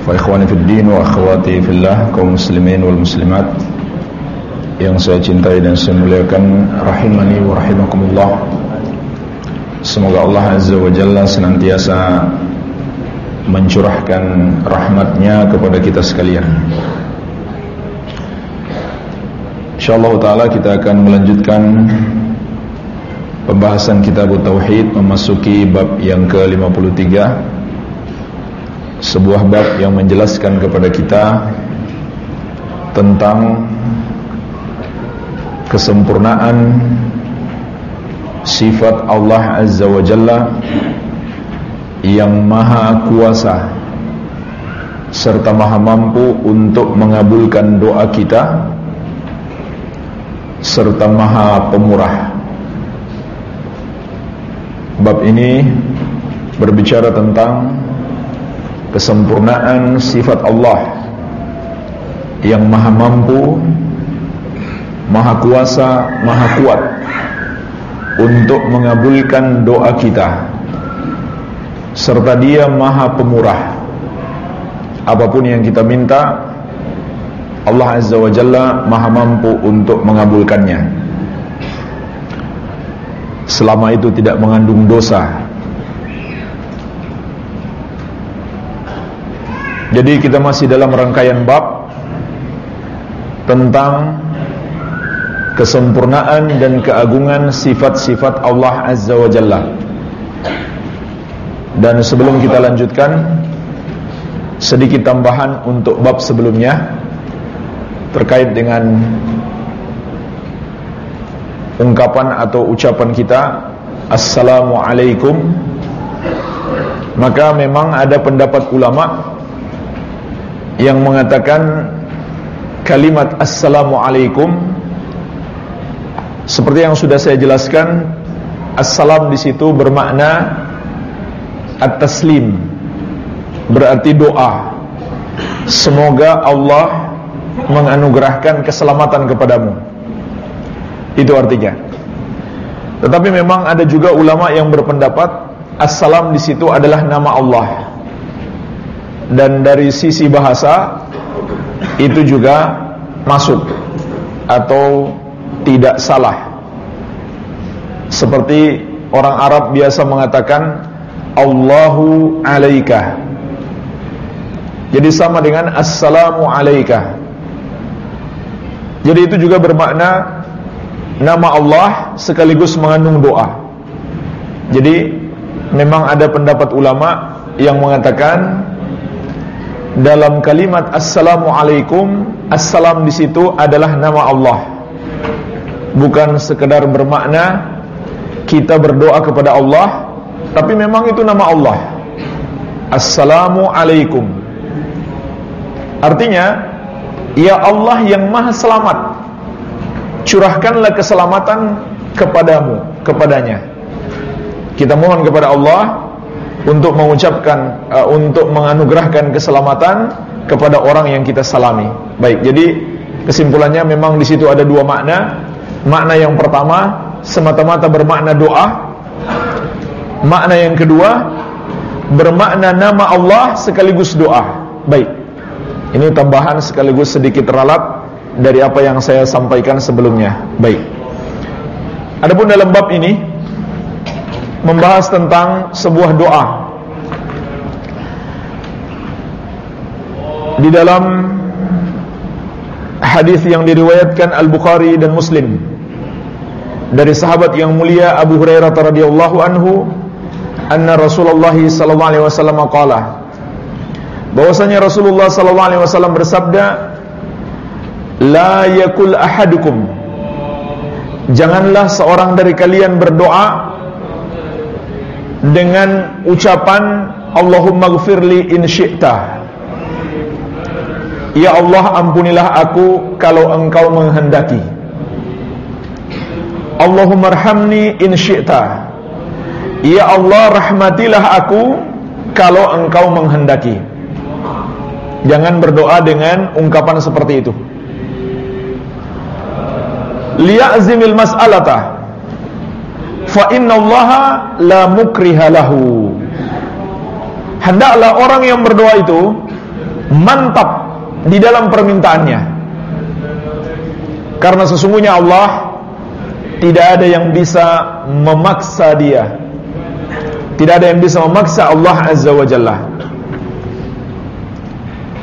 Fa ikhwani fid din wa akhwati fillah kaum muslimin wal muslimat yang saya cintai dan saya muliakan rahimani wa rahimakumullah. Semoga Allah Azza wa Jalla senantiasa mencurahkan rahmatnya kepada kita sekalian. Insyaallah taala kita akan melanjutkan pembahasan kitab tauhid memasuki bab yang ke-53 sebuah bab yang menjelaskan kepada kita tentang kesempurnaan sifat Allah Azza wa Jalla yang maha kuasa serta maha mampu untuk mengabulkan doa kita serta maha pemurah. Bab ini berbicara tentang kesempurnaan sifat Allah yang maha mampu, maha kuasa, maha kuat untuk mengabulkan doa kita. Serta dia maha pemurah. Apa pun yang kita minta Allah Azza wa Jalla maha mampu untuk mengabulkannya. Selama itu tidak mengandung dosa Jadi kita masih dalam rangkaian bab tentang kesempurnaan dan keagungan sifat-sifat Allah Azza wa Jalla. Dan sebelum kita lanjutkan sedikit tambahan untuk bab sebelumnya terkait dengan ungkapan atau ucapan kita Assalamualaikum maka memang ada pendapat ulama yang mengatakan kalimat assalamualaikum seperti yang sudah saya jelaskan assalam di situ bermakna at-taslim berarti doa. Semoga Allah menganugerahkan keselamatan kepadamu. Itu artinya. Tetapi memang ada juga ulama yang berpendapat assalam di situ adalah nama Allah dan dari sisi bahasa itu juga masuk atau tidak salah. Seperti orang Arab biasa mengatakan Allahu alaika. Jadi sama dengan Assalamu alaika. Jadi itu juga bermakna nama Allah sekaligus mengandung doa. Jadi memang ada pendapat ulama yang mengatakan dalam kalimat assalamualaikum assalam di situ adalah nama Allah. Bukan sekedar bermakna kita berdoa kepada Allah tapi memang itu nama Allah. Assalamualaikum artinya ya Allah yang maha selamat curahkanlah keselamatan kepadamu kepadanya. Kita mohon kepada Allah untuk mengucapkan uh, untuk menganugerahkan keselamatan kepada orang yang kita salami. Baik, jadi kesimpulannya memang di situ ada dua makna. Makna yang pertama semata-mata bermakna doa. Makna yang kedua bermakna nama Allah sekaligus doa. Baik. Ini tambahan sekaligus sedikit ralat dari apa yang saya sampaikan sebelumnya. Baik. Adapun dalam bab ini membahas tentang sebuah doa. Di dalam hadis yang diriwayatkan Al-Bukhari dan Muslim. Dari sahabat yang mulia Abu Hurairah radhiyallahu anhu anna Rasulullah sallallahu alaihi wasallam qala bahwasanya Rasulullah sallallahu alaihi wasallam bersabda la yakul ahadukum. Janganlah seorang dari kalian berdoa dengan ucapan Allahumma gfirli in Ya Allah ampunilah aku kalau engkau menghendaki. Allahumma arhamni in syi'ta. Ya Allah rahmatilah aku kalau engkau menghendaki. Jangan berdoa dengan ungkapan seperti itu. Liya'zimil mas'alata. Fa inna allaha la mukriha lahu. Hendaklah orang yang berdoa itu Mantap di dalam permintaannya. Karena sesungguhnya Allah Tidak ada yang bisa memaksa dia. Tidak ada yang bisa memaksa Allah Azza wa Jalla.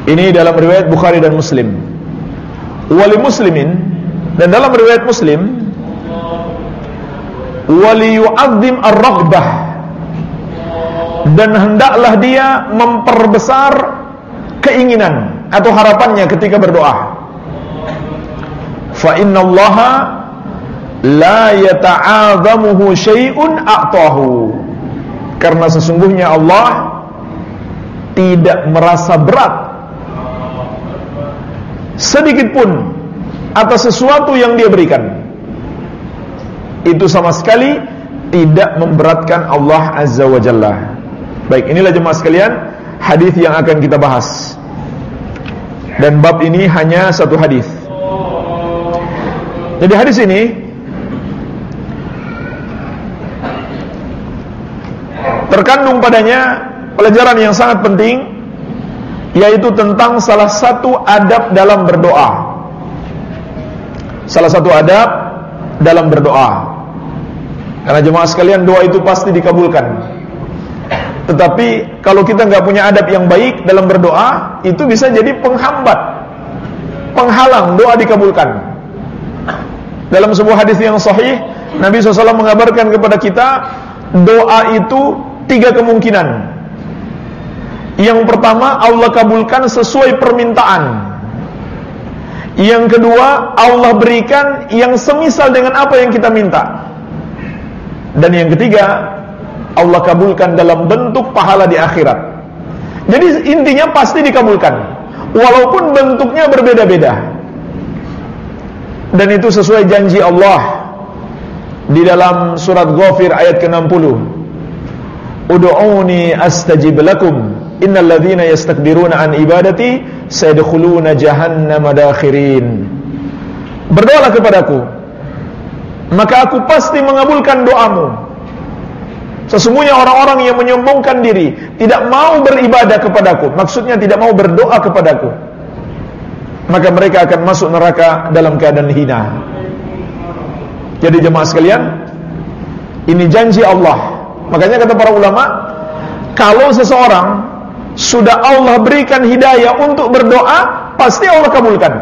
Ini dalam riwayat Bukhari dan Muslim. Wali muslimin Dan dalam riwayat Muslim Wali yu'adzim ar-raghbah Dan hendaklah dia memperbesar keinginan atau harapannya ketika berdoa. Fa inna Allah la yata'adhamuhu syai'un a'tahu. Karena sesungguhnya Allah tidak merasa berat sedikit pun atas sesuatu yang dia berikan. Itu sama sekali tidak memberatkan Allah Azza wa Jalla. Baik, inilah jemaah sekalian hadis yang akan kita bahas. Dan bab ini hanya satu hadis. Jadi hadis ini terkandung padanya pelajaran yang sangat penting yaitu tentang salah satu adab dalam berdoa. Salah satu adab dalam berdoa. Karena jemaah sekalian doa itu pasti dikabulkan. Tetapi kalau kita nggak punya adab yang baik dalam berdoa, itu bisa jadi penghambat, penghalang doa dikabulkan. Dalam sebuah hadis yang sahih, Nabi SAW mengabarkan kepada kita doa itu tiga kemungkinan. Yang pertama Allah kabulkan sesuai permintaan. Yang kedua Allah berikan yang semisal dengan apa yang kita minta. Dan yang ketiga Allah kabulkan dalam bentuk pahala di akhirat. Jadi intinya pasti dikabulkan. Walaupun bentuknya berbeda-beda. Dan itu sesuai janji Allah di dalam surat Ghafir ayat ke-60. Ud'uni astajib lakum innal ladzina yastakbiruna an ibadati sayadkhuluna jahannama dakhirin. Berdoalah kepadaku maka aku pasti mengabulkan doamu Sesungguhnya orang-orang yang menyombongkan diri Tidak mau beribadah kepadaku. Maksudnya tidak mau berdoa kepadaku. Maka mereka akan masuk neraka dalam keadaan hina. Jadi jemaah sekalian Ini janji Allah. Makanya kata para ulama Kalau seseorang Sudah Allah berikan hidayah untuk berdoa Pasti Allah kabulkan.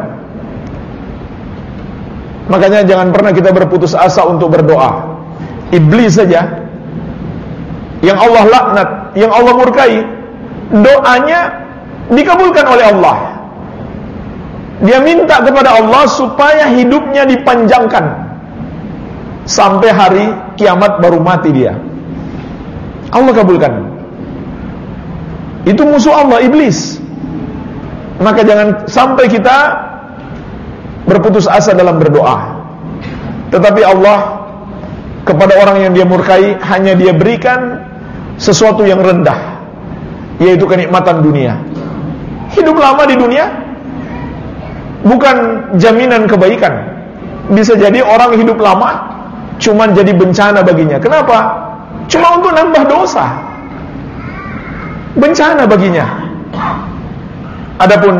Makanya jangan pernah kita berputus asa untuk berdoa. Iblis saja yang Allah laknat, yang Allah murkai, doanya dikabulkan oleh Allah. Dia minta kepada Allah supaya hidupnya dipanjangkan sampai hari kiamat baru mati dia. Allah kabulkan. Itu musuh Allah iblis. Maka jangan sampai kita berputus asa dalam berdoa. Tetapi Allah kepada orang yang dia murkai hanya dia berikan sesuatu yang rendah yaitu kenikmatan dunia. Hidup lama di dunia bukan jaminan kebaikan. Bisa jadi orang hidup lama cuman jadi bencana baginya. Kenapa? Cuma untuk nambah dosa. Bencana baginya. Adapun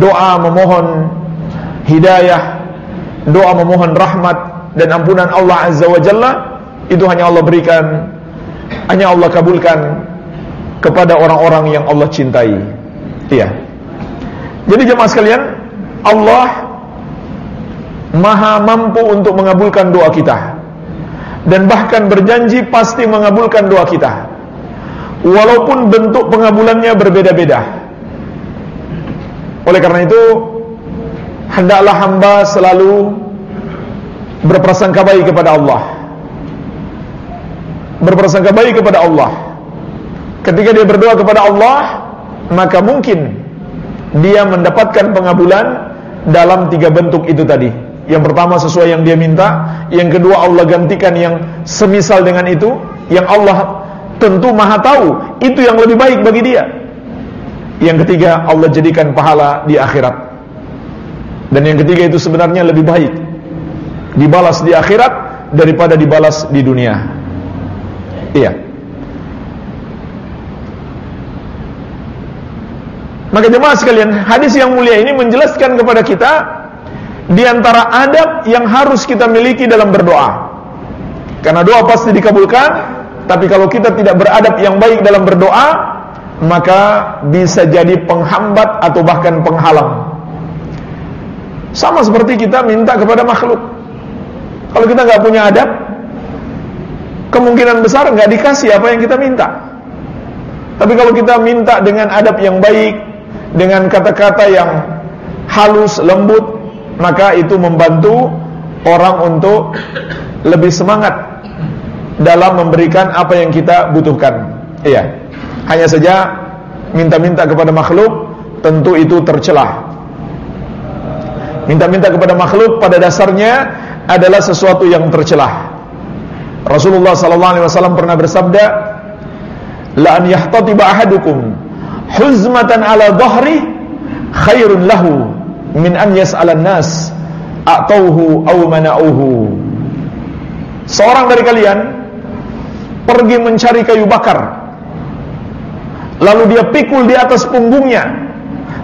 doa memohon hidayah doa memohon rahmat dan ampunan Allah Azza wa Jalla itu hanya Allah berikan hanya Allah kabulkan kepada orang-orang yang Allah cintai. Iya. Jadi jemaah sekalian, Allah Maha mampu untuk mengabulkan doa kita. Dan bahkan berjanji pasti mengabulkan doa kita. Walaupun bentuk pengabulannya berbeda-beda. Oleh karena itu, hendaklah hamba selalu berprasangka baik kepada Allah berprasangka baik kepada Allah ketika dia berdoa kepada Allah maka mungkin dia mendapatkan pengabulan dalam tiga bentuk itu tadi. Yang pertama sesuai yang dia minta, yang kedua Allah gantikan yang semisal dengan itu, yang Allah tentu Maha tahu itu yang lebih baik bagi dia. Yang ketiga Allah jadikan pahala di akhirat. Dan yang ketiga itu sebenarnya lebih baik dibalas di akhirat daripada dibalas di dunia. Iya. Maka jemaah sekalian, hadis yang mulia ini menjelaskan kepada kita di antara adab yang harus kita miliki dalam berdoa. Karena doa pasti dikabulkan, tapi kalau kita tidak beradab yang baik dalam berdoa, maka bisa jadi penghambat atau bahkan penghalang. Sama seperti kita minta kepada makhluk. Kalau kita nggak punya adab, kemungkinan besar nggak dikasih apa yang kita minta. Tapi kalau kita minta dengan adab yang baik, dengan kata-kata yang halus, lembut, maka itu membantu orang untuk lebih semangat dalam memberikan apa yang kita butuhkan. Iya. Hanya saja minta-minta kepada makhluk tentu itu tercelah. Minta-minta kepada makhluk pada dasarnya adalah sesuatu yang tercelah. Rasulullah sallallahu alaihi wasallam pernah bersabda, "La an yahtatiba ahadukum huzmatan ala dhahri khairun lahu min an yas'alan nas a'tauhu aw mana'uhu. Seorang dari kalian pergi mencari kayu bakar. Lalu dia pikul di atas punggungnya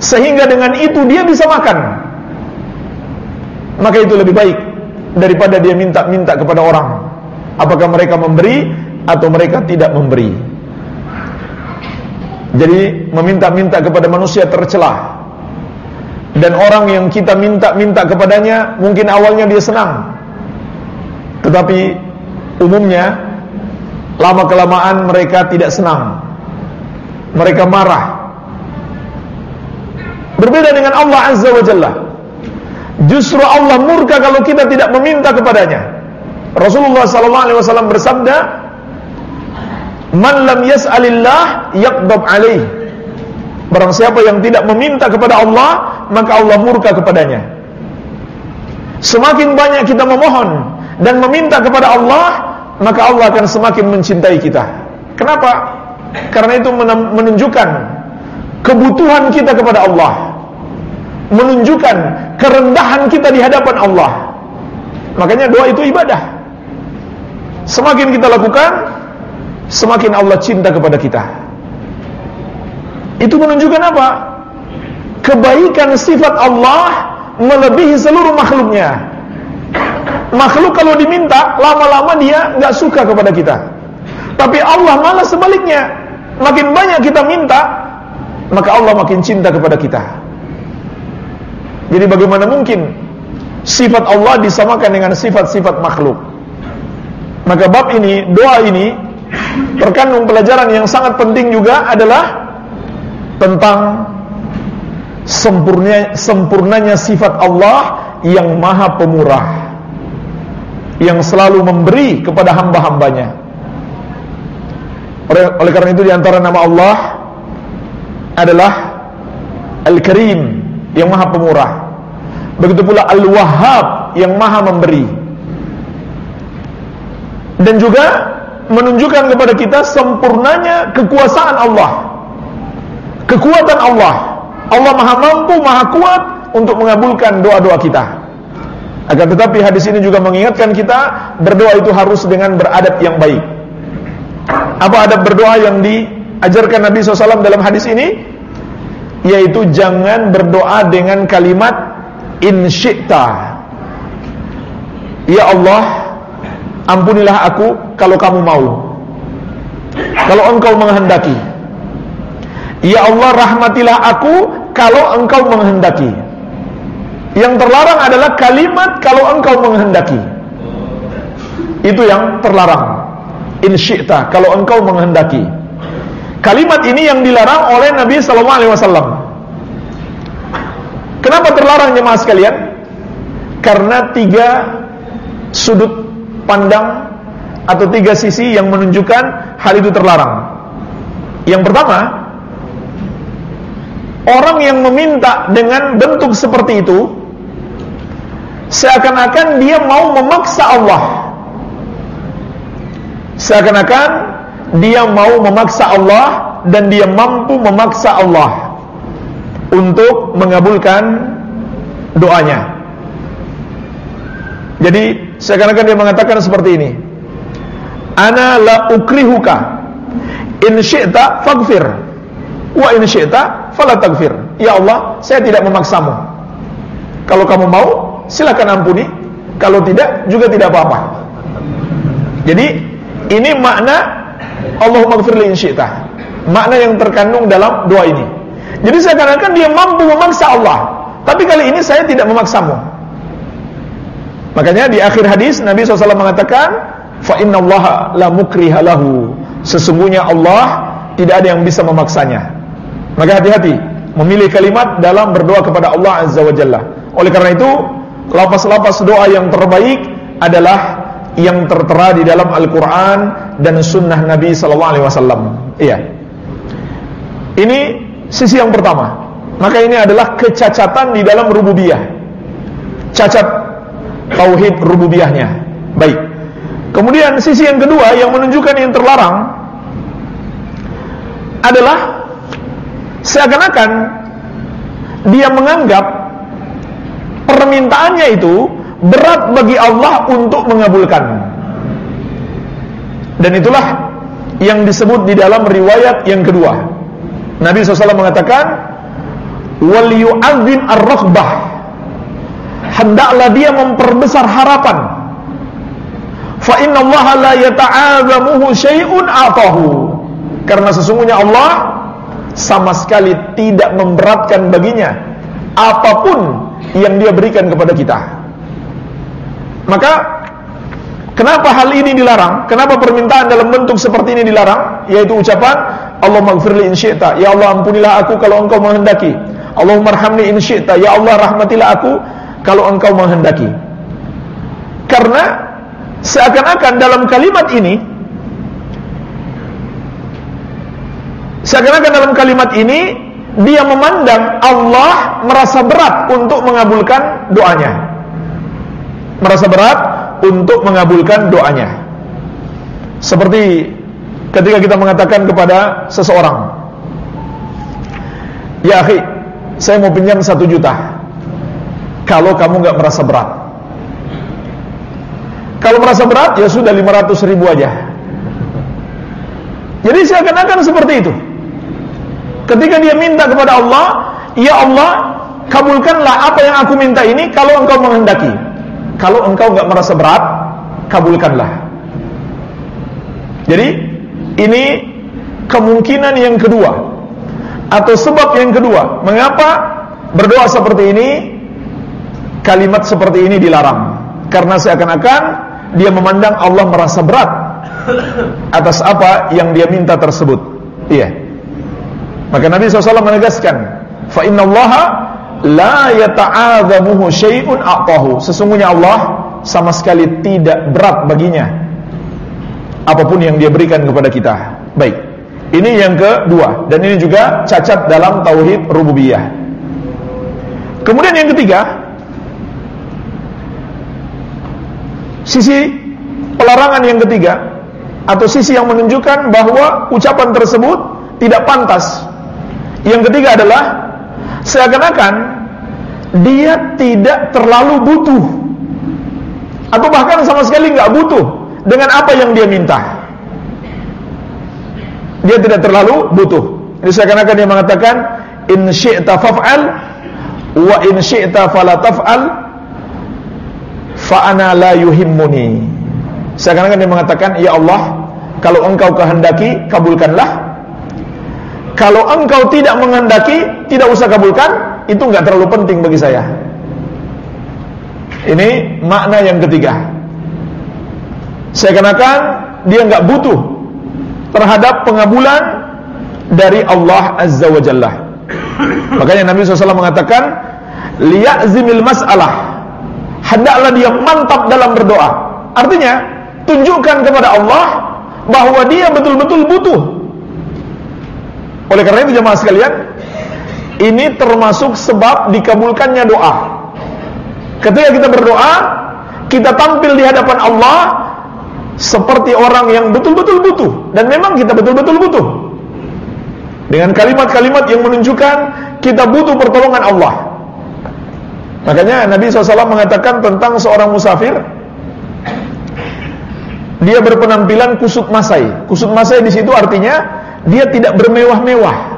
sehingga dengan itu dia bisa makan. Maka itu lebih baik daripada dia minta-minta kepada orang. Apakah mereka memberi atau mereka tidak memberi. Jadi meminta-minta kepada manusia tercelah. Dan orang yang kita minta-minta kepadanya mungkin awalnya dia senang. Tetapi umumnya lama kelamaan mereka tidak senang. Mereka marah. Berbeda dengan Allah Azza wa Jalla. Justru Allah murka kalau kita tidak meminta kepadanya Rasulullah sallallahu alaihi wasallam bersabda man lam yas'alillah yaqdab alaihi Barang siapa yang tidak meminta kepada Allah, maka Allah murka kepadanya. Semakin banyak kita memohon dan meminta kepada Allah, maka Allah akan semakin mencintai kita. Kenapa? Karena itu menunjukkan kebutuhan kita kepada Allah. Menunjukkan kerendahan kita di hadapan Allah. Makanya doa itu ibadah. Semakin kita lakukan, semakin Allah cinta kepada kita. Itu menunjukkan apa? Kebaikan sifat Allah melebihi seluruh makhluknya. Makhluk kalau diminta, lama-lama dia nggak suka kepada kita. Tapi Allah malah sebaliknya. Makin banyak kita minta, maka Allah makin cinta kepada kita. Jadi bagaimana mungkin sifat Allah disamakan dengan sifat-sifat makhluk? Maka bab ini, doa ini terkandung pelajaran yang sangat penting juga adalah tentang sempurnanya, sempurnanya sifat Allah yang maha pemurah yang selalu memberi kepada hamba-hambanya. Oleh, oleh karena itu di antara nama Allah adalah Al-Karim yang maha pemurah. Begitu pula Al-Wahhab yang maha memberi dan juga menunjukkan kepada kita sempurnanya kekuasaan Allah kekuatan Allah. Allah Maha mampu, Maha kuat untuk mengabulkan doa-doa kita. Akan tetapi hadis ini juga mengingatkan kita berdoa itu harus dengan beradab yang baik. Apa adab berdoa yang diajarkan Nabi SAW dalam hadis ini? Yaitu jangan berdoa dengan kalimat in Ya Allah, ampunilah aku kalau kamu mau. Kalau engkau menghendaki. Ya Allah rahmatilah aku kalau engkau menghendaki. Yang terlarang adalah kalimat kalau engkau menghendaki. Itu yang terlarang. In syi'ta, kalau engkau menghendaki. Kalimat ini yang dilarang oleh Nabi sallallahu alaihi wasallam. Kenapa terlarang jemaah sekalian? Karena tiga sudut pandang atau tiga sisi yang menunjukkan hal itu terlarang. Yang pertama, orang yang meminta dengan bentuk seperti itu seakan-akan dia mau memaksa Allah. Seakan-akan dia mau memaksa Allah dan dia mampu memaksa Allah untuk mengabulkan doanya. Jadi seakan-akan dia mengatakan seperti ini. Ana la ukrihuka in syi'ta faghfir wa in syi'ta fala taghfir. Ya Allah, saya tidak memaksamu. Kalau kamu mau, silakan ampuni. Kalau tidak, juga tidak apa-apa. Jadi ini makna Allahumma gfirli in syi'ta. Makna yang terkandung dalam doa ini. Jadi seakan-akan dia mampu memaksa Allah. Tapi kali ini saya tidak memaksamu. Makanya di akhir hadis Nabi SAW mengatakan, fa inna Allah la mukriha lahu. Sesungguhnya Allah tidak ada yang bisa memaksanya. Maka hati-hati memilih kalimat dalam berdoa kepada Allah Azza wa Jalla. Oleh karena itu, lapas-lapas doa yang terbaik adalah yang tertera di dalam Al-Quran dan Sunnah Nabi Wasallam. Iya. Ini sisi yang pertama. Maka ini adalah kecacatan di dalam rububiyah. Cacat tauhid rububiyahnya. Baik. Kemudian sisi yang kedua yang menunjukkan yang terlarang adalah seakan-akan dia menganggap permintaannya itu berat bagi Allah untuk mengabulkan. Dan itulah yang disebut di dalam riwayat yang kedua. Nabi SAW mengatakan, "Wal yu'adzim ar-raghbah." Hendaklah dia memperbesar harapan. Fa inna Allah la yata'azamuhu syai'un atahu. Karena sesungguhnya Allah sama sekali tidak memberatkan baginya apa pun yang dia berikan kepada kita. Maka kenapa hal ini dilarang? Kenapa permintaan dalam bentuk seperti ini dilarang? Yaitu ucapan Allah maghfirli in syi'ta. Ya Allah ampunilah aku kalau engkau menghendaki. Allahumma arhamni in syi'ta. Ya Allah rahmatilah aku kalau engkau menghendaki. Karena seakan-akan dalam kalimat ini seakan-akan dalam kalimat ini dia memandang Allah merasa berat untuk mengabulkan doanya merasa berat untuk mengabulkan doanya. Seperti ketika kita mengatakan kepada seseorang, Ya akhi, saya mau pinjam satu juta. Kalau kamu nggak merasa berat. Kalau merasa berat, ya sudah 500 ribu aja. Jadi seakan-akan seperti itu. Ketika dia minta kepada Allah, Ya Allah, kabulkanlah apa yang aku minta ini kalau engkau menghendaki. Kalau engkau nggak merasa berat, kabulkanlah. Jadi ini kemungkinan yang kedua atau sebab yang kedua, mengapa berdoa seperti ini kalimat seperti ini dilarang? Karena seakan-akan dia memandang Allah merasa berat atas apa yang dia minta tersebut. Iya. Maka Nabi SAW menegaskan, fa inna la yata'adzamuhu syai'un a'tahu. Sesungguhnya Allah sama sekali tidak berat baginya apa pun yang dia berikan kepada kita. Baik. Ini yang kedua dan ini juga cacat dalam tauhid rububiyah. Kemudian yang ketiga, sisi pelarangan yang ketiga atau sisi yang menunjukkan bahwa ucapan tersebut tidak pantas. Yang ketiga adalah seakan-akan dia tidak terlalu butuh atau bahkan sama sekali nggak butuh dengan apa yang dia minta. Dia tidak terlalu butuh. Jadi seakan-akan dia mengatakan in syi'ta faf'al wa in syi'ta fala taf'al fa ana la yuhimmuni. Seakan-akan dia mengatakan ya Allah, kalau engkau kehendaki kabulkanlah kalau engkau tidak menghendaki, tidak usah kabulkan, itu nggak terlalu penting bagi saya. Ini makna yang ketiga. Saya kenakan dia nggak butuh terhadap pengabulan dari Allah Azza wa Jalla. Makanya Nabi SAW mengatakan, liyazimil mas'alah. Hendaklah dia mantap dalam berdoa. Artinya, tunjukkan kepada Allah bahwa dia betul-betul butuh oleh karena itu jemaah sekalian, Ini termasuk sebab dikabulkannya doa. Ketika kita berdoa, kita tampil di hadapan Allah seperti orang yang betul-betul butuh dan memang kita betul-betul butuh. Dengan kalimat-kalimat yang menunjukkan kita butuh pertolongan Allah. Makanya Nabi SAW mengatakan tentang seorang musafir dia berpenampilan kusut masai. Kusut masai di situ artinya dia tidak bermewah-mewah.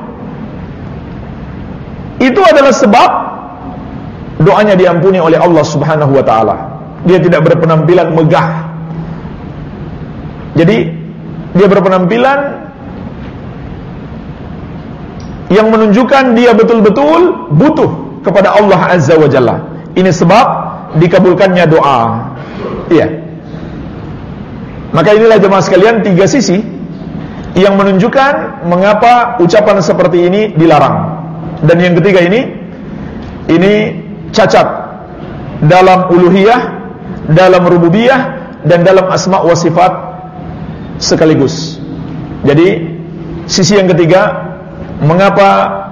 Itu adalah sebab doanya diampuni oleh Allah Subhanahu wa taala. Dia tidak berpenampilan megah. Jadi dia berpenampilan yang menunjukkan dia betul-betul butuh kepada Allah Azza wa Jalla. Ini sebab dikabulkannya doa. Iya. Maka inilah jemaah sekalian tiga sisi yang menunjukkan mengapa ucapan seperti ini dilarang. Dan yang ketiga ini ini cacat dalam uluhiyah, dalam rububiyah dan dalam asma wa sifat sekaligus. Jadi sisi yang ketiga mengapa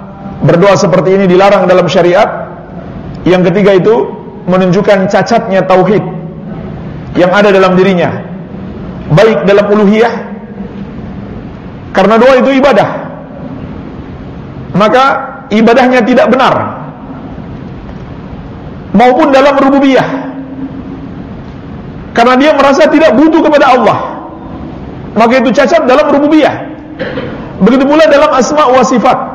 berdoa seperti ini dilarang dalam syariat? Yang ketiga itu menunjukkan cacatnya tauhid yang ada dalam dirinya. Baik dalam uluhiyah. Karena doa itu ibadah. Maka ibadahnya tidak benar. Maupun dalam rububiyah. Karena dia merasa tidak butuh kepada Allah. Maka itu cacat dalam rububiyah. Begitu pula dalam asma wa sifat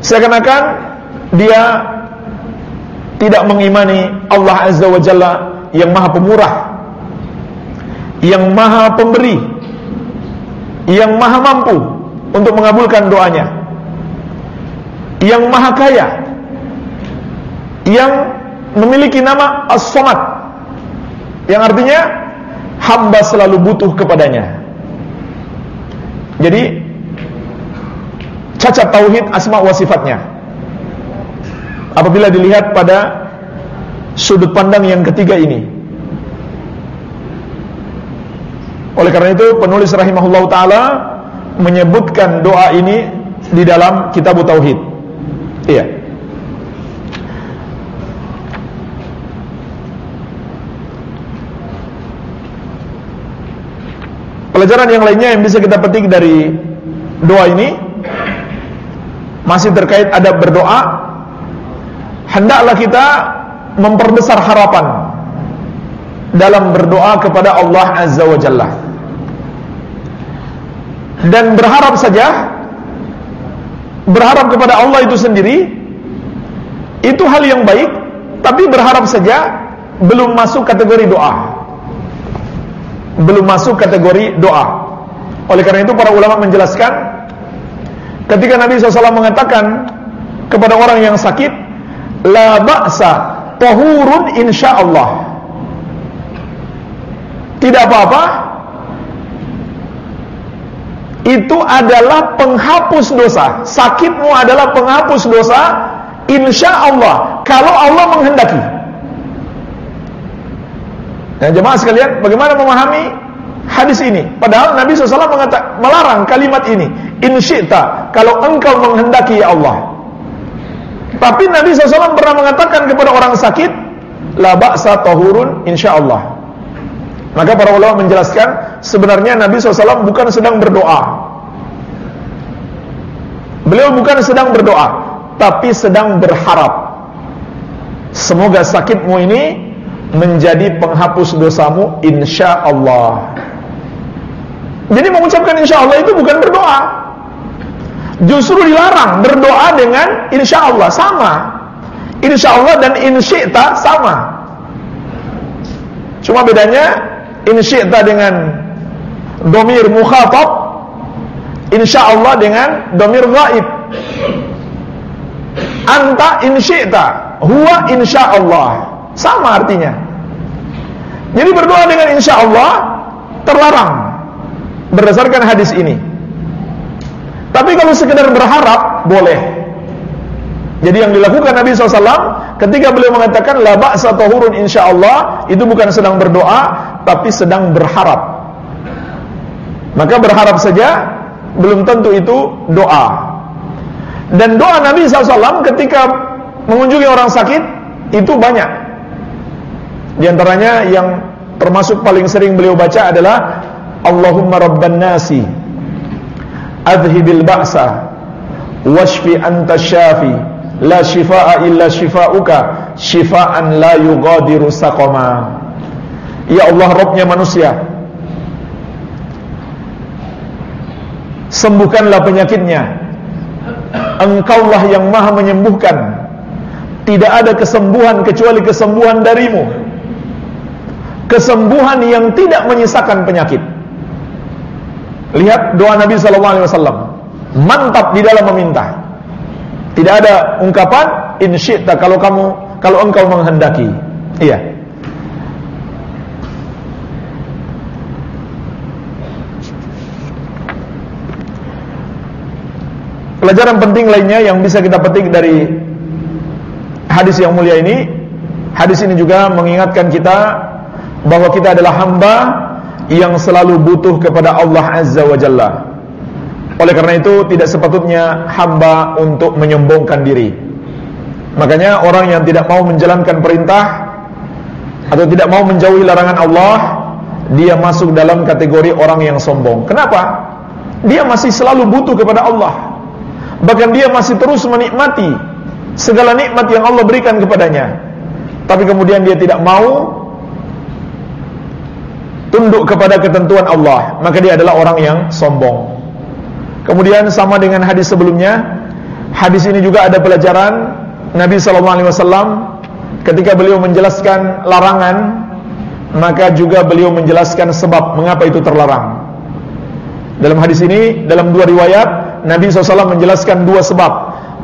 seakan-akan dia tidak mengimani Allah Azza wa Jalla yang maha pemurah yang maha pemberi yang maha mampu untuk mengabulkan doanya yang maha kaya yang memiliki nama As-Somad yang artinya hamba selalu butuh kepadanya. Jadi cacat tauhid asma wa sifatnya apabila dilihat pada sudut pandang yang ketiga ini Oleh karena itu penulis rahimahullah taala menyebutkan doa ini di dalam kitab tauhid. Iya. Pelajaran yang lainnya yang bisa kita petik dari doa ini masih terkait adab berdoa. Hendaklah kita memperbesar harapan dalam berdoa kepada Allah Azza wa Jalla dan berharap saja berharap kepada Allah itu sendiri itu hal yang baik tapi berharap saja belum masuk kategori doa belum masuk kategori doa oleh karena itu para ulama menjelaskan ketika Nabi SAW mengatakan kepada orang yang sakit la ba'sa tahurun insyaallah. Tidak apa-apa. Itu adalah penghapus dosa. Sakitmu adalah penghapus dosa insya Allah kalau Allah menghendaki. Nah jemaah sekalian bagaimana memahami hadis ini? Padahal Nabi SAW mengatakan melarang kalimat ini insyita kalau engkau menghendaki ya Allah tapi Nabi SAW pernah mengatakan kepada orang sakit la ba'sa tahurun insya Allah maka para ulama menjelaskan sebenarnya Nabi SAW bukan sedang berdoa. Beliau bukan sedang berdoa, tapi sedang berharap. Semoga sakitmu ini menjadi penghapus dosamu insya Allah. Jadi mengucapkan insya Allah itu bukan berdoa. Justru dilarang berdoa dengan insya Allah sama. Insya Allah dan insyita sama. Cuma bedanya in syi'ta dengan domir mukhatab insyaallah dengan domir ghaib anta in syi'ta huwa insyaallah sama artinya jadi berdoa dengan insyaallah terlarang berdasarkan hadis ini tapi kalau sekedar berharap boleh jadi yang dilakukan Nabi SAW ketika beliau mengatakan la ba'sa tahurun insyaallah itu bukan sedang berdoa tapi sedang berharap. Maka berharap saja belum tentu itu doa. Dan doa Nabi SAW ketika mengunjungi orang sakit itu banyak. Di antaranya yang termasuk paling sering beliau baca adalah Allahumma rabban nasi adhibil ba'sa washfi anta syafi la shifaa illa shifauka shifaan la yughadiru saqama Ya Allah Robnya manusia. Sembuhkanlah penyakitnya. Engkaulah yang maha menyembuhkan. Tidak ada kesembuhan kecuali kesembuhan darimu. Kesembuhan yang tidak menyisakan penyakit Lihat doa Nabi SAW Mantap di dalam meminta. Tidak ada ungkapan Insyikta kalau kamu Kalau engkau menghendaki. Iya. Pelajaran penting lainnya yang bisa kita petik dari hadis yang mulia ini, hadis ini juga mengingatkan kita bahwa kita adalah hamba yang selalu butuh kepada Allah Azza wa Jalla. Oleh karena itu tidak sepatutnya hamba untuk menyombongkan diri. Makanya orang yang tidak mau menjalankan perintah atau tidak mau menjauhi larangan Allah, dia masuk dalam kategori orang yang sombong. Kenapa? Dia masih selalu butuh kepada Allah. Bahkan dia masih terus menikmati segala nikmat yang Allah berikan kepadanya. Tapi kemudian dia tidak mau tunduk kepada ketentuan Allah, maka dia adalah orang yang sombong. Kemudian sama dengan hadis sebelumnya, hadis ini juga ada pelajaran Nabi sallallahu alaihi wasallam ketika beliau menjelaskan larangan, maka juga beliau menjelaskan sebab mengapa itu terlarang. Dalam hadis ini, dalam dua riwayat Nabi SAW menjelaskan dua sebab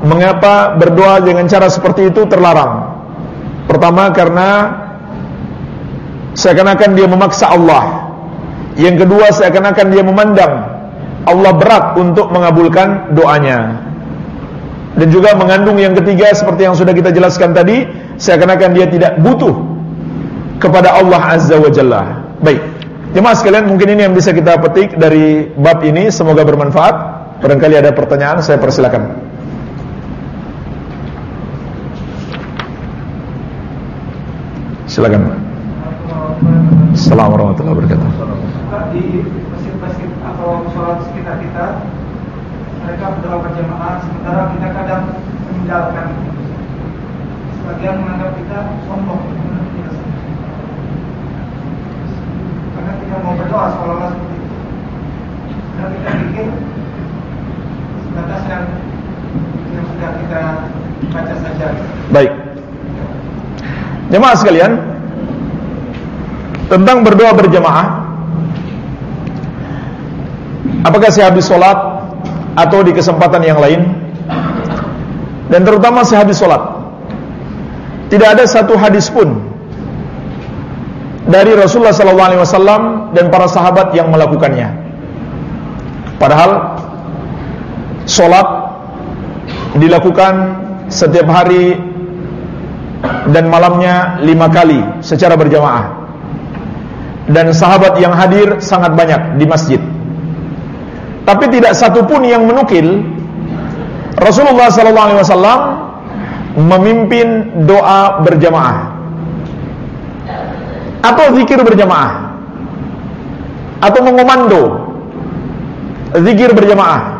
Mengapa berdoa dengan cara seperti itu terlarang Pertama karena Seakan-akan dia memaksa Allah. Yang kedua seakan-akan dia memandang Allah berat untuk mengabulkan doanya. Dan juga mengandung yang ketiga Seperti yang sudah kita jelaskan tadi Seakan-akan dia tidak butuh Kepada Allah Azza wa Jalla. Baik. Jemaah sekalian mungkin ini yang bisa kita petik dari bab ini. Semoga bermanfaat. Barangkali ada pertanyaan, saya persilakan. Silakan. Assalamualaikum warahmatullahi wabarakatuh. Di masjid-masjid atau sholat sekitar kita, mereka berdoa berjamaah, sementara kita kadang meninggalkan. Sebagian menganggap kita sombong. Karena kita mau berdoa seolah-olah seperti itu. Dan kita pikir batas yang yang sudah kita baca saja. Baik. Jemaah sekalian, tentang berdoa berjamaah, apakah sehabis sholat atau di kesempatan yang lain, dan terutama sehabis sholat, tidak ada satu hadis pun dari Rasulullah SAW dan para sahabat yang melakukannya. Padahal Sholat dilakukan setiap hari dan malamnya lima kali secara berjamaah. Dan sahabat yang hadir sangat banyak di masjid. Tapi tidak satu pun yang menukil Rasulullah SAW memimpin doa berjamaah atau zikir berjamaah atau mengomando zikir berjamaah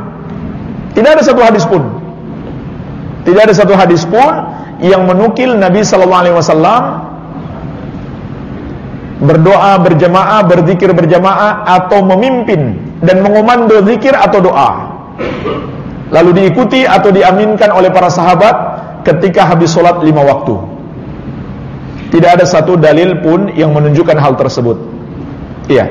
tidak ada satu hadis pun. Tidak ada satu hadis pun yang menukil Nabi sallallahu alaihi wasallam berdoa berjamaah, berzikir berjamaah atau memimpin dan mengomando zikir atau doa. Lalu diikuti atau diaminkan oleh para sahabat ketika habis sholat lima waktu. Tidak ada satu dalil pun yang menunjukkan hal tersebut. Iya.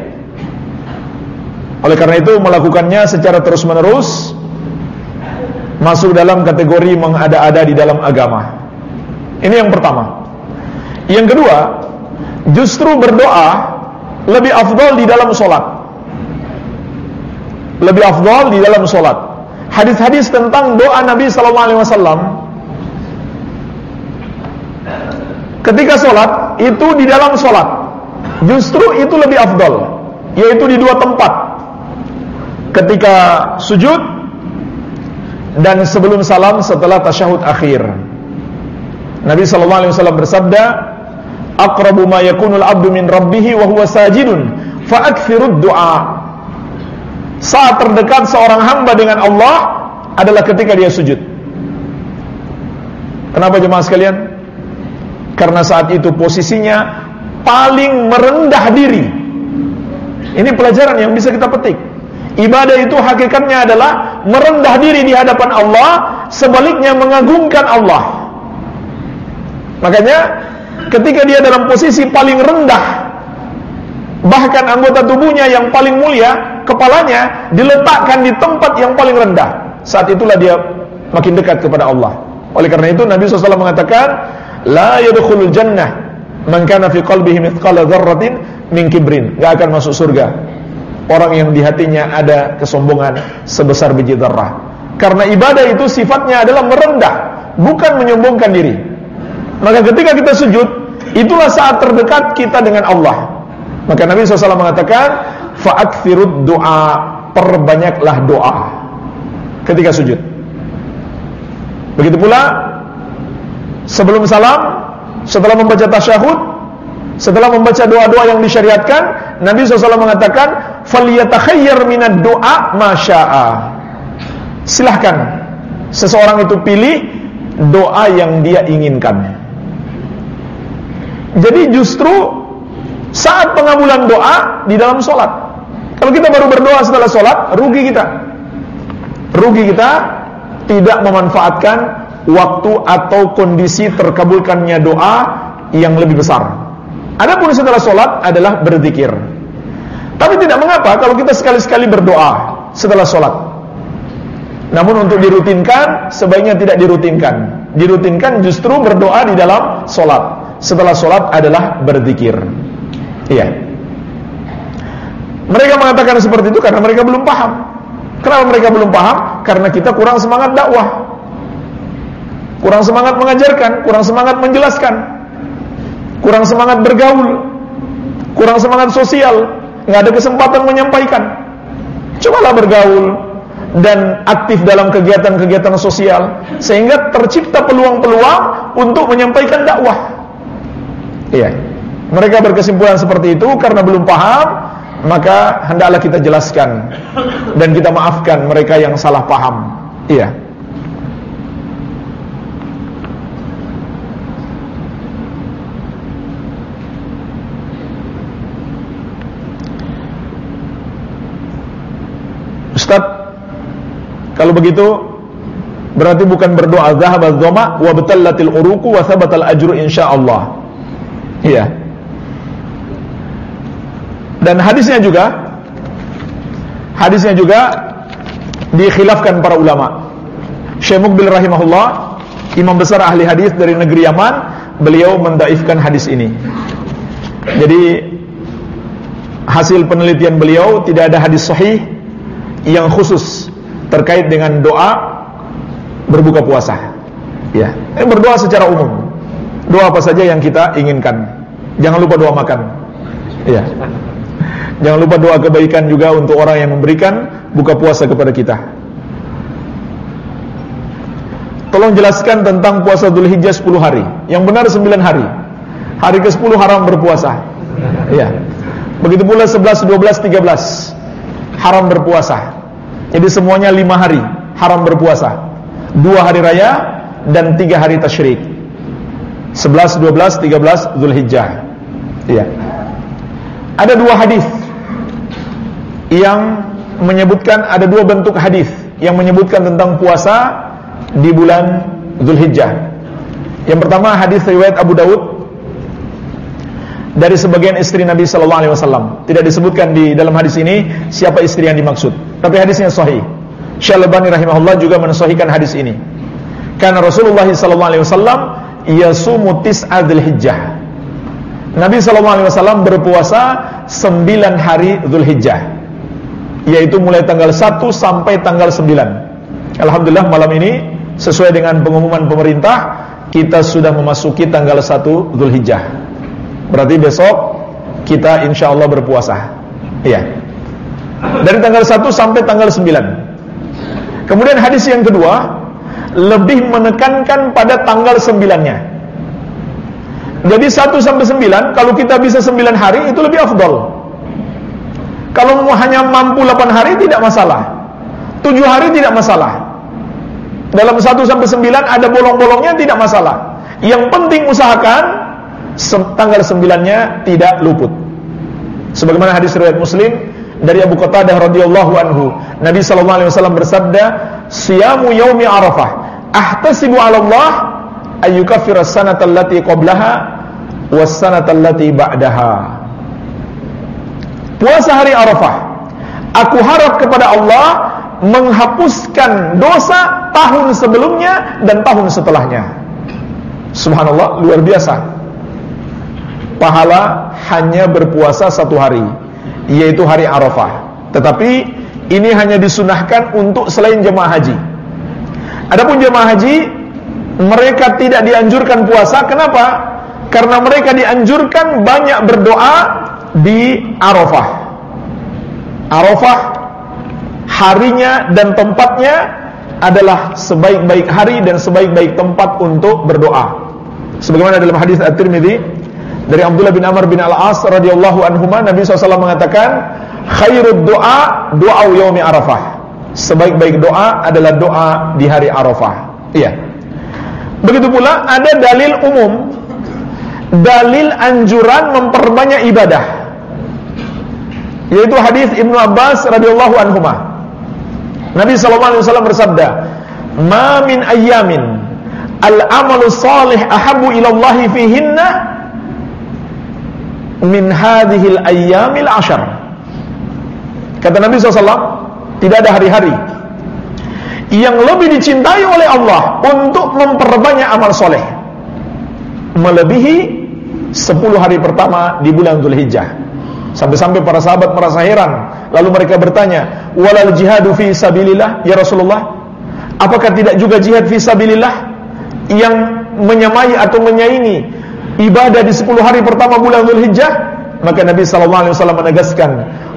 Oleh karena itu melakukannya secara terus-menerus masuk dalam kategori mengada-ada di dalam agama. Ini yang pertama. Yang kedua, justru berdoa lebih afdol di dalam solat. Lebih afdol di dalam solat. Hadis-hadis tentang doa Nabi Sallallahu Alaihi Wasallam ketika solat itu di dalam solat. Justru itu lebih afdol, yaitu di dua tempat. Ketika sujud dan sebelum salam setelah tasyahud akhir. Nabi sallallahu alaihi wasallam bersabda, "Aqrabu ma yakunul 'abdu min rabbih wa huwa sajidun, fa aktsirud du'a." Saat terdekat seorang hamba dengan Allah adalah ketika dia sujud. Kenapa jemaah sekalian? Karena saat itu posisinya paling merendah diri. Ini pelajaran yang bisa kita petik. Ibadah itu hakikatnya adalah merendah diri di hadapan Allah, sebaliknya mengagungkan Allah. Makanya ketika dia dalam posisi paling rendah, bahkan anggota tubuhnya yang paling mulia, kepalanya diletakkan di tempat yang paling rendah. Saat itulah dia makin dekat kepada Allah. Oleh karena itu Nabi SAW mengatakan, La yadkhulul jannah man kana fi qalbihi mithqala dzarratin min kibrin, enggak akan masuk surga. Orang yang di hatinya ada kesombongan sebesar biji zarrah. Karena ibadah itu sifatnya adalah merendah, bukan menyombongkan diri. Maka ketika kita sujud, itulah saat terdekat kita dengan Allah. Maka Nabi SAW mengatakan, fa'akthirud doa, perbanyaklah doa ketika sujud. Begitu pula sebelum salam setelah membaca tasyahud, setelah membaca doa-doa yang disyariatkan, Nabi SAW mengatakan, "Falyatakhayyar minad doa masya'a." Silahkan seseorang itu pilih doa yang dia inginkan. Jadi justru saat pengabulan doa di dalam solat. Kalau kita baru berdoa setelah solat, rugi kita. Rugi kita tidak memanfaatkan waktu atau kondisi terkabulkannya doa yang lebih besar. Adapun setelah sholat adalah berzikir. Tapi tidak mengapa kalau kita sekali-sekali berdoa setelah sholat. Namun untuk dirutinkan sebaiknya tidak dirutinkan. Dirutinkan justru berdoa di dalam sholat. Setelah sholat adalah berzikir. Iya. Mereka mengatakan seperti itu karena mereka belum paham. Kenapa mereka belum paham? Karena kita kurang semangat dakwah kurang semangat mengajarkan, kurang semangat menjelaskan, kurang semangat bergaul, kurang semangat sosial, nggak ada kesempatan menyampaikan. Cobalah bergaul dan aktif dalam kegiatan-kegiatan sosial sehingga tercipta peluang-peluang untuk menyampaikan dakwah. Iya. Mereka berkesimpulan seperti itu karena belum paham, maka hendaklah kita jelaskan dan kita maafkan mereka yang salah paham. Iya. Ustaz, kalau begitu berarti bukan berdoa zahaba dhama wa batallatil uruku wa thabatal ajru insyaallah. Iya. Dan hadisnya juga hadisnya juga dikhilafkan para ulama. Syekh Mukbil rahimahullah, imam besar ahli hadis dari negeri Yaman, beliau mendaifkan hadis ini. Jadi hasil penelitian beliau tidak ada hadis sahih yang khusus terkait dengan doa berbuka puasa. Ya, berdoa secara umum. Doa apa saja yang kita inginkan. Jangan lupa doa makan. Ya. Jangan lupa doa kebaikan juga untuk orang yang memberikan buka puasa kepada kita. Tolong jelaskan tentang puasa Dhul Hijjah 10 hari. Yang benar 9 hari. Hari ke-10 haram berpuasa. Ya. Begitu pula 11, 12, 13 haram berpuasa. Jadi semuanya lima hari haram berpuasa. Dua hari raya dan tiga hari tasyrik. Sebelas, dua belas, tiga belas Zulhijjah. Iya. Ada dua hadis yang menyebutkan ada dua bentuk hadis yang menyebutkan tentang puasa di bulan Zulhijjah. Yang pertama hadis riwayat Abu Daud dari sebagian istri Nabi Sallallahu Alaihi Wasallam. Tidak disebutkan di dalam hadis ini siapa istri yang dimaksud. Tapi hadisnya sahih. Syalbani rahimahullah juga mensahihkan hadis ini. Karena Rasulullah Sallallahu Alaihi Wasallam yasumu tis'adil hijjah. Nabi Sallallahu Alaihi Wasallam berpuasa sembilan hari Zulhijjah, yaitu mulai tanggal 1 sampai tanggal 9 Alhamdulillah malam ini sesuai dengan pengumuman pemerintah kita sudah memasuki tanggal 1 Zulhijjah. Berarti besok kita insya Allah berpuasa. Iya. Dari tanggal 1 sampai tanggal 9. Kemudian hadis yang kedua lebih menekankan pada tanggal sembilannya. Jadi 1 sampai 9 kalau kita bisa 9 hari itu lebih afdol. Kalau hanya mampu 8 hari tidak masalah. 7 hari tidak masalah. Dalam 1 sampai 9 ada bolong-bolongnya tidak masalah. Yang penting usahakan tanggal 9-nya tidak luput. Sebagaimana hadis riwayat Muslim dari Abu Qatadah radhiyallahu anhu, Nabi sallallahu alaihi wasallam bersabda, "Siyamu yaumi Arafah, ahtasibu 'ala Allah ayyukaffira as-sanata qablaha was sanata allati ba'daha." Puasa hari Arafah, aku harap kepada Allah menghapuskan dosa tahun sebelumnya dan tahun setelahnya. Subhanallah, luar biasa. Pahala hanya berpuasa satu hari yaitu hari Arafah. Tetapi ini hanya disunahkan untuk selain jemaah haji. Adapun jemaah haji mereka tidak dianjurkan puasa. Kenapa? Karena mereka dianjurkan banyak berdoa di Arafah. Arafah harinya dan tempatnya adalah sebaik-baik hari dan sebaik-baik tempat untuk berdoa. Sebagaimana dalam hadis At-Tirmidzi dari Abdullah bin Amr bin Al-As radhiyallahu anhuma Nabi SAW mengatakan khairud doa doa yaumi Arafah. Sebaik-baik doa adalah doa di hari Arafah. Iya. Begitu pula ada dalil umum dalil anjuran memperbanyak ibadah. Yaitu hadis Ibnu Abbas radhiyallahu anhuma. Nabi sallallahu alaihi wasallam bersabda, "Ma min ayyamin al-amalu salih ahabbu ila Allah fihinna min hadhil ayyamil ashar. Kata Nabi SAW, tidak ada hari-hari. Yang lebih dicintai oleh Allah untuk memperbanyak amal soleh. Melebihi 10 hari pertama di bulan Dhul Hijjah sampai-sampai para sahabat merasa heran. Lalu mereka bertanya walal jihadu fi sabilillah ya Rasulullah? Apakah tidak juga jihad fi sabilillah yang menyamai atau menyaingi ibadah di 10 hari pertama bulan Dzulhijjah maka Nabi sallallahu alaihi wasallam menegaskan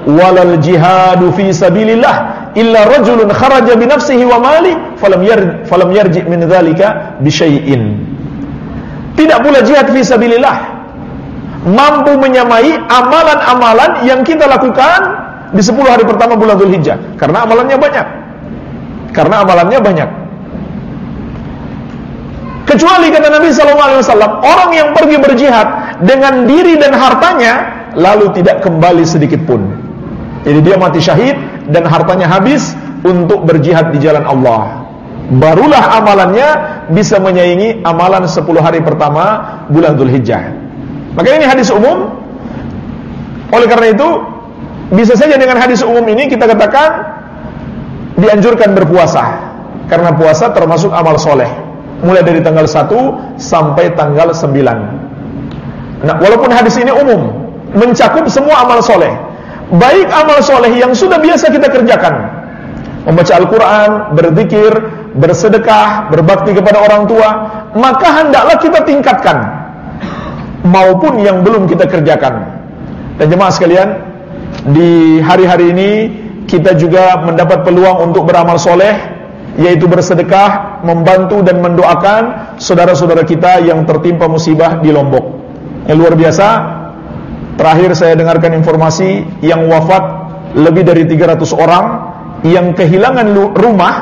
walal jihadu fi sabilillah illa rajulun kharaja bi nafsihi wa mali falam yar falam yarji min dzalika bi syai'in. Tidak pula jihad fi sabilillah. Mampu menyamai amalan-amalan yang kita lakukan di 10 hari pertama bulan Dzulhijjah karena amalannya banyak. Karena amalannya banyak. Kecuali kata Nabi SAW, orang yang pergi berjihad dengan diri dan hartanya, lalu tidak kembali sedikit pun. Jadi dia mati syahid dan hartanya habis untuk berjihad di jalan Allah. Barulah amalannya bisa menyaingi amalan 10 hari pertama bulan Dhul Hijjah. Maka ini hadis umum. Oleh karena itu, bisa saja dengan hadis umum ini kita katakan dianjurkan berpuasa. Karena puasa termasuk amal soleh mulai dari tanggal 1 sampai tanggal 9. Nah, walaupun hadis ini umum, mencakup semua amal soleh. Baik amal soleh yang sudah biasa kita kerjakan. Membaca Al-Quran, berzikir, bersedekah, berbakti kepada orang tua. Maka hendaklah kita tingkatkan. Maupun yang belum kita kerjakan. Dan jemaah sekalian, di hari-hari ini kita juga mendapat peluang untuk beramal soleh yaitu bersedekah, membantu dan mendoakan saudara-saudara kita yang tertimpa musibah di Lombok. Yang luar biasa, terakhir saya dengarkan informasi yang wafat lebih dari 300 orang, yang kehilangan rumah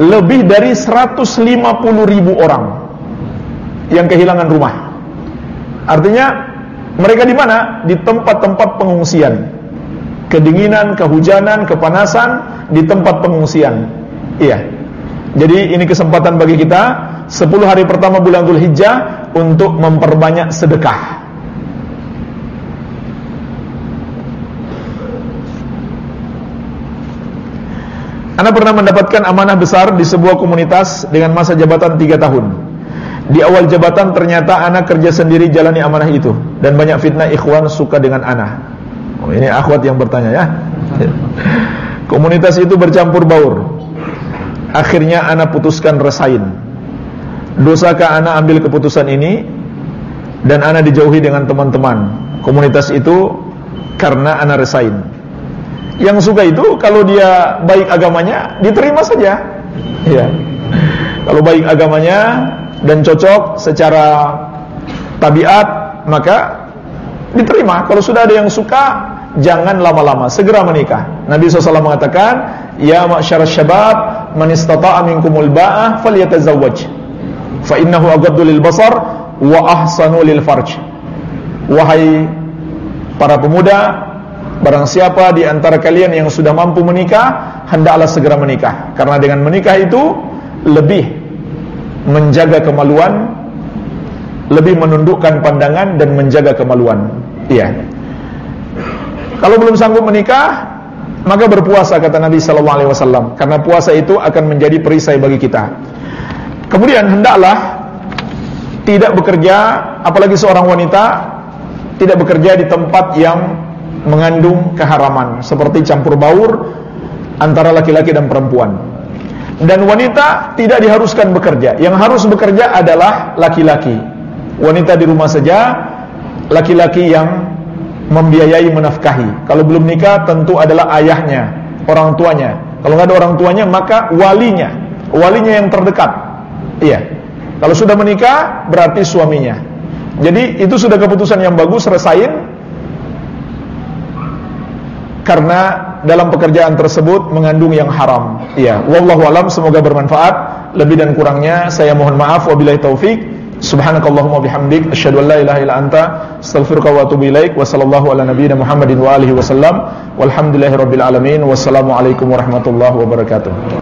lebih dari 150 ribu orang yang kehilangan rumah. Artinya mereka di mana? Di tempat-tempat pengungsian. Kedinginan, kehujanan, kepanasan di tempat pengungsian. Iya. Jadi ini kesempatan bagi kita 10 hari pertama bulan Dhul Hijjah untuk memperbanyak sedekah. Anda pernah mendapatkan amanah besar di sebuah komunitas dengan masa jabatan 3 tahun. Di awal jabatan ternyata anak kerja sendiri jalani amanah itu dan banyak fitnah ikhwan suka dengan anak. Oh, ini akhwat yang bertanya ya. Komunitas itu bercampur baur Akhirnya anak putuskan resign Dosakah anak ambil keputusan ini Dan anak dijauhi dengan teman-teman Komunitas itu Karena anak resign Yang suka itu Kalau dia baik agamanya Diterima saja Ya. Kalau baik agamanya dan cocok secara tabiat, maka diterima. Kalau sudah ada yang suka, jangan lama-lama, segera menikah. Nabi SAW mengatakan, Ya ma'syar syabab, man istata'a minkumul ba'ah, falyatazawwaj. Fa innahu agaddu lil basar, wa ahsanu lil farj. Wahai para pemuda, barang siapa di antara kalian yang sudah mampu menikah, hendaklah segera menikah. Karena dengan menikah itu, lebih menjaga kemaluan, lebih menundukkan pandangan dan menjaga kemaluan. Iya. Kalau belum sanggup menikah, maka berpuasa kata Nabi sallallahu alaihi wasallam karena puasa itu akan menjadi perisai bagi kita. Kemudian hendaklah tidak bekerja apalagi seorang wanita tidak bekerja di tempat yang mengandung keharaman seperti campur baur antara laki-laki dan perempuan. Dan wanita tidak diharuskan bekerja. Yang harus bekerja adalah laki-laki. Wanita di rumah saja, laki-laki yang membiayai menafkahi. Kalau belum nikah tentu adalah ayahnya, orang tuanya. Kalau nggak ada orang tuanya maka walinya, walinya yang terdekat. Iya. Kalau sudah menikah berarti suaminya. Jadi itu sudah keputusan yang bagus, resain. Karena dalam pekerjaan tersebut mengandung yang haram. Iya, wallahu alam semoga bermanfaat. Lebih dan kurangnya saya mohon maaf wabillahi taufik. Subhanakallahumma bihamdik asyhadu an la ilaha illa anta astaghfiruka wa atubu ilaik wa sallallahu ala nabiyyina Muhammadin wa alihi wasallam walhamdulillahirabbil alamin wassalamu warahmatullahi wabarakatuh.